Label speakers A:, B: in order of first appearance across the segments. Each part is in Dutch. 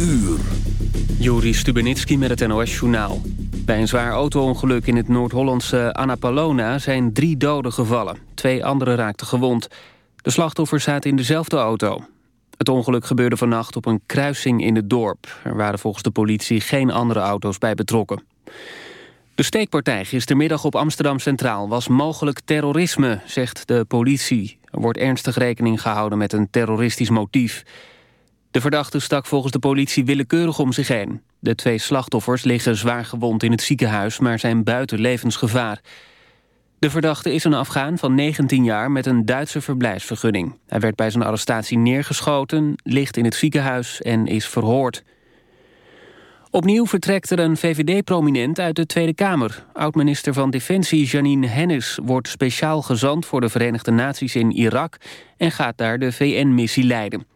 A: uur.
B: Juri Stubenitski met het NOS-journaal. Bij een zwaar auto-ongeluk in het Noord-Hollandse Annapolona zijn drie doden gevallen. Twee anderen raakten gewond. De slachtoffers zaten in dezelfde auto. Het ongeluk gebeurde vannacht op een kruising in het dorp. Er waren volgens de politie geen andere auto's bij betrokken. De steekpartij gistermiddag op Amsterdam Centraal was mogelijk terrorisme, zegt de politie. Er wordt ernstig rekening gehouden met een terroristisch motief. De verdachte stak volgens de politie willekeurig om zich heen. De twee slachtoffers liggen zwaar gewond in het ziekenhuis... maar zijn buiten levensgevaar. De verdachte is een Afghaan van 19 jaar met een Duitse verblijfsvergunning. Hij werd bij zijn arrestatie neergeschoten, ligt in het ziekenhuis en is verhoord. Opnieuw vertrekt er een VVD-prominent uit de Tweede Kamer. Oud-minister van Defensie Janine Hennis wordt speciaal gezant... voor de Verenigde Naties in Irak en gaat daar de VN-missie leiden.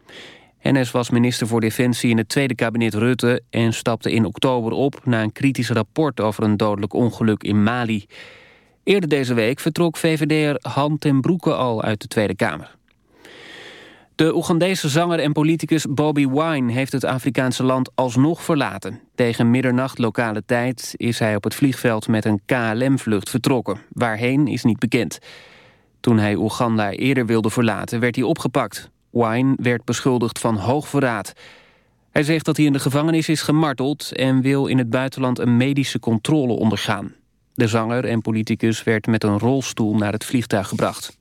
B: Hennis was minister voor Defensie in het tweede kabinet Rutte... en stapte in oktober op na een kritisch rapport over een dodelijk ongeluk in Mali. Eerder deze week vertrok VVD'er Han ten Broeke al uit de Tweede Kamer. De Oegandese zanger en politicus Bobby Wine heeft het Afrikaanse land alsnog verlaten. Tegen middernacht lokale tijd is hij op het vliegveld met een KLM-vlucht vertrokken. Waarheen is niet bekend. Toen hij Oeganda eerder wilde verlaten werd hij opgepakt. Wine werd beschuldigd van hoogverraad. Hij zegt dat hij in de gevangenis is gemarteld... en wil in het buitenland een medische controle ondergaan. De zanger en politicus werd met een rolstoel naar het vliegtuig gebracht.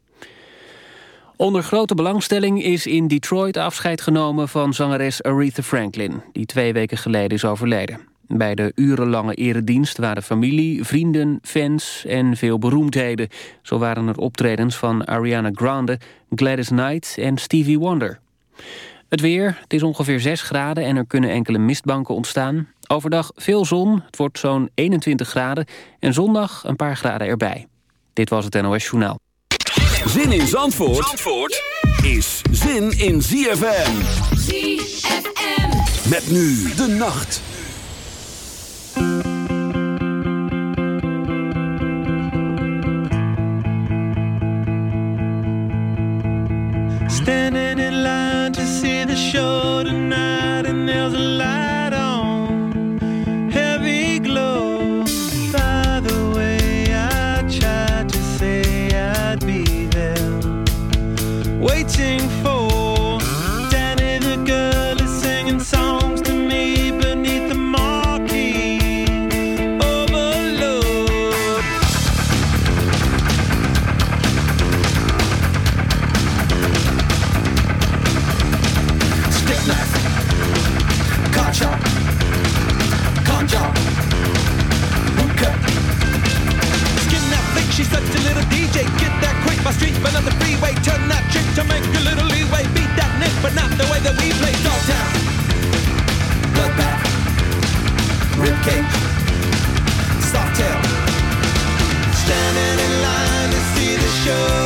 B: Onder grote belangstelling is in Detroit afscheid genomen van zangeres Aretha Franklin... die twee weken geleden is overleden. Bij de urenlange eredienst waren familie, vrienden, fans en veel beroemdheden. Zo waren er optredens van Ariana Grande, Gladys Knight en Stevie Wonder. Het weer, het is ongeveer 6 graden en er kunnen enkele mistbanken ontstaan. Overdag veel zon, het wordt zo'n 21 graden en zondag een paar graden erbij. Dit was het NOS Journaal.
A: Zin in Zandvoort, Zandvoort is zin in ZFM.
C: ZFM.
A: Met nu de nacht.
D: Standing in line to see the show tonight, and there's a light
E: ribcage, soft tail.
D: Standing in line to see the show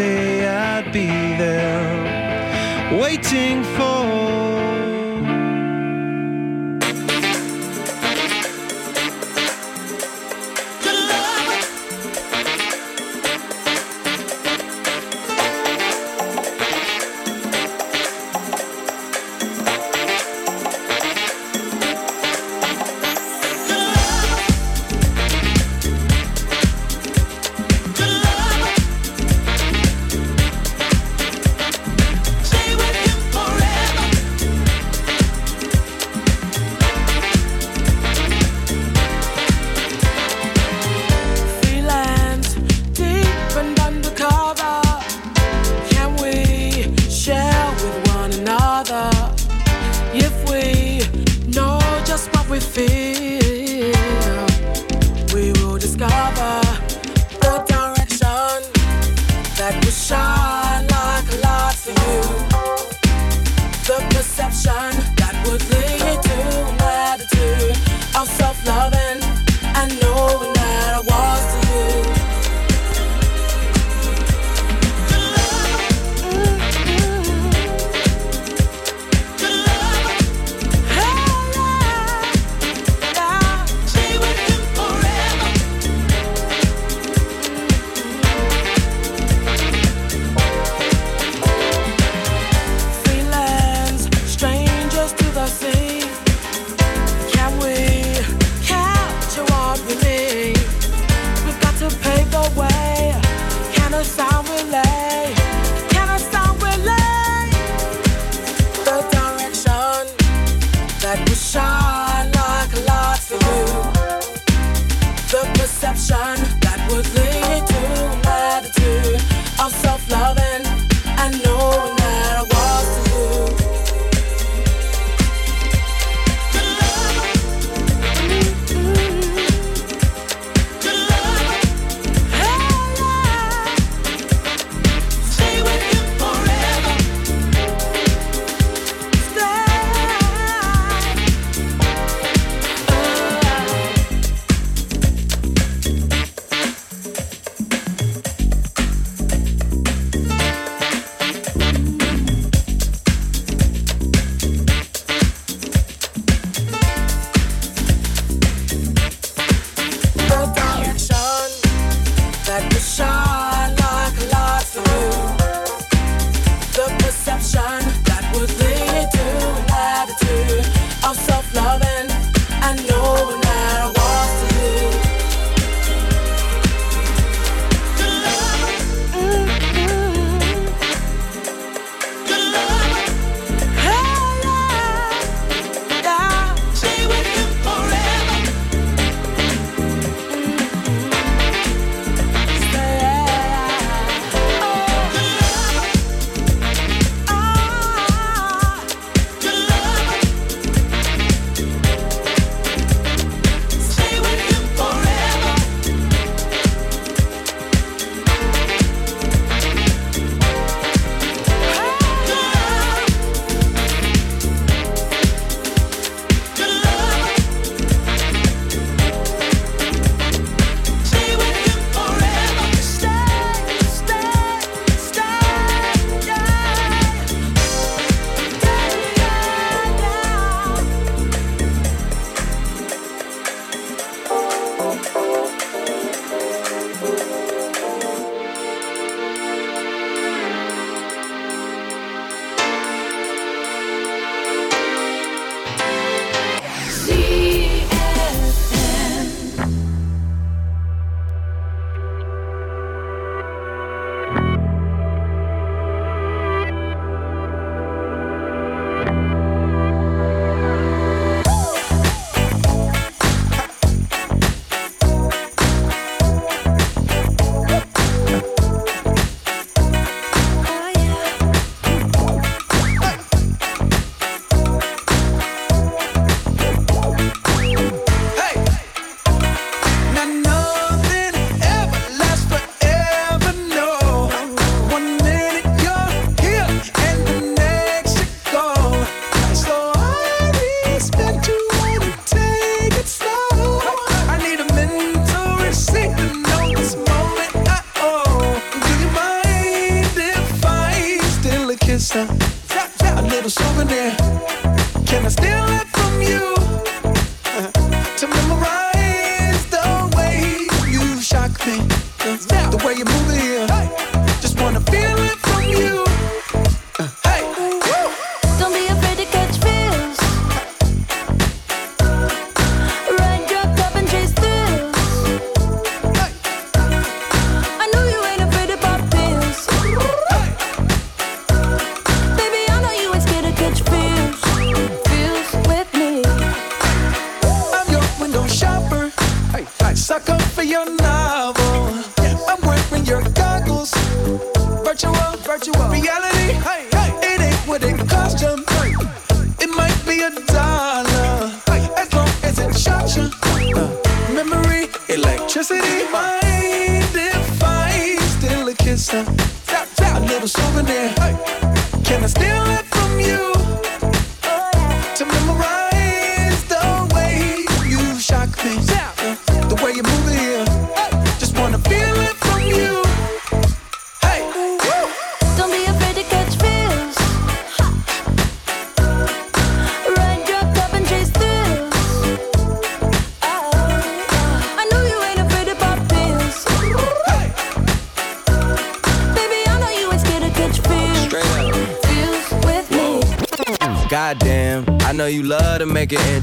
D: say I'd be there waiting for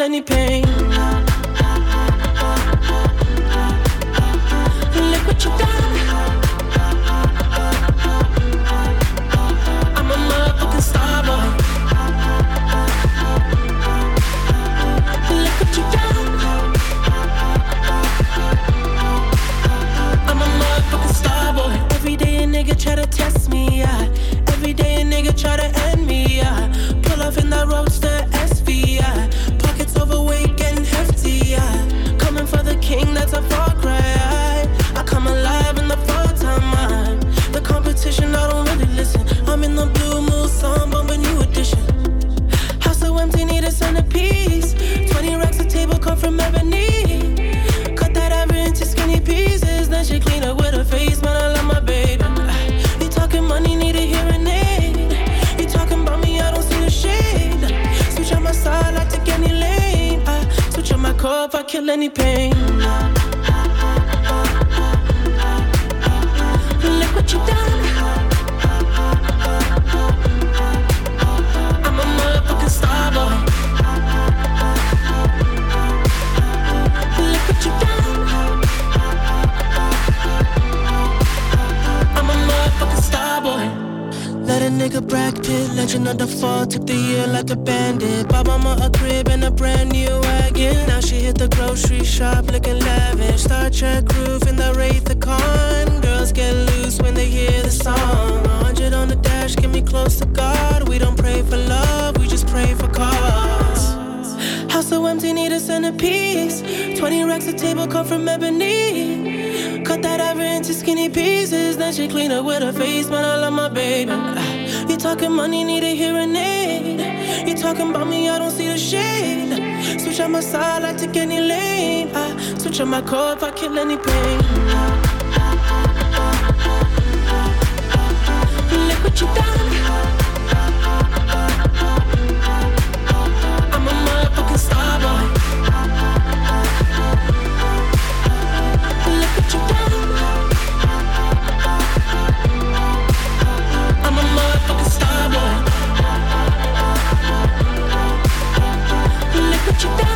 F: any pain. talking about me, I don't see the shade. Switch out my side, I take any lane. I switch out my core if I kill any pain. Look what you done. you
G: down.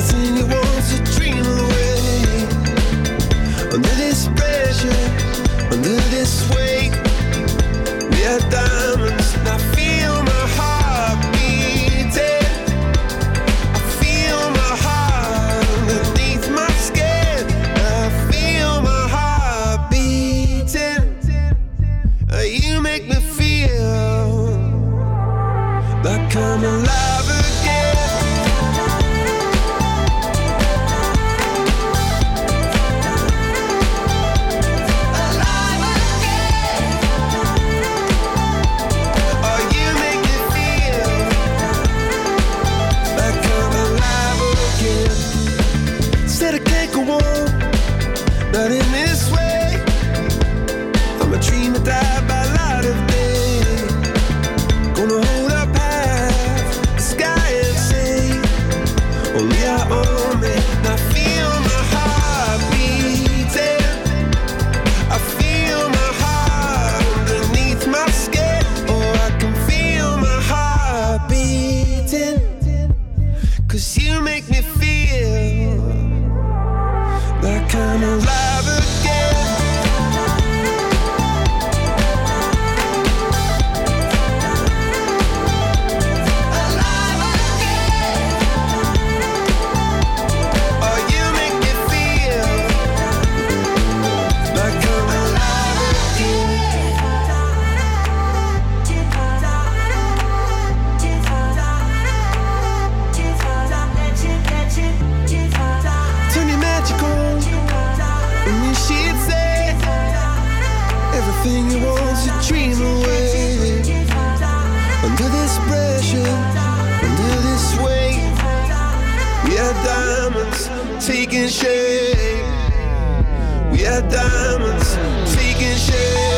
G: Receive dream away under this pressure, under this weight. We diamonds taking shape. We are diamonds taking shape.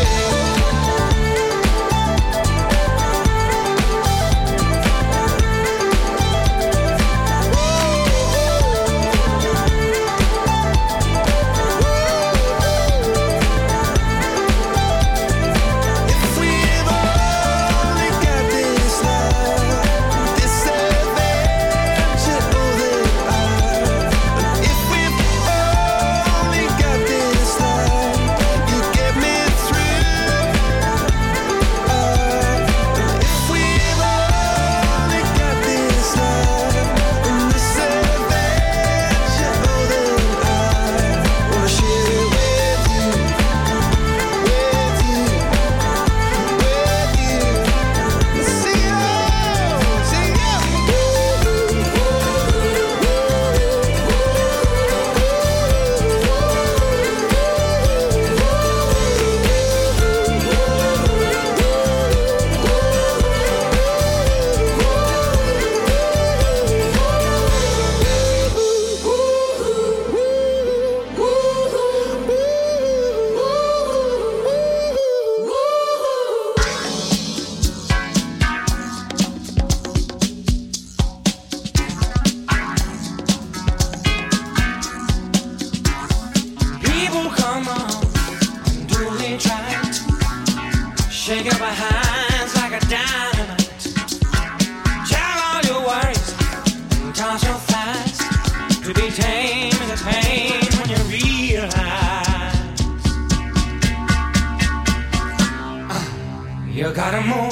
H: To be tame is a pain when you realize uh, you gotta move.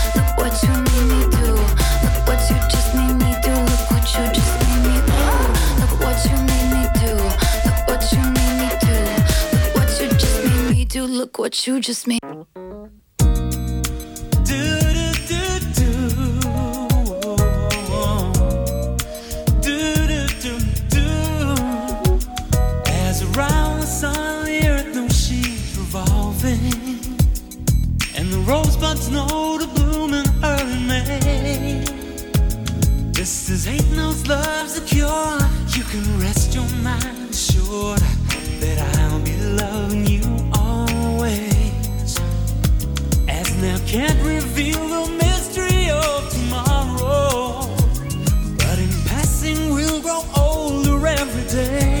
H: What you just made.
D: Rosebuds know to bloom in early May. This is ain't no love's a cure. You can rest can't reveal the mystery of tomorrow, but in passing we'll grow older every day.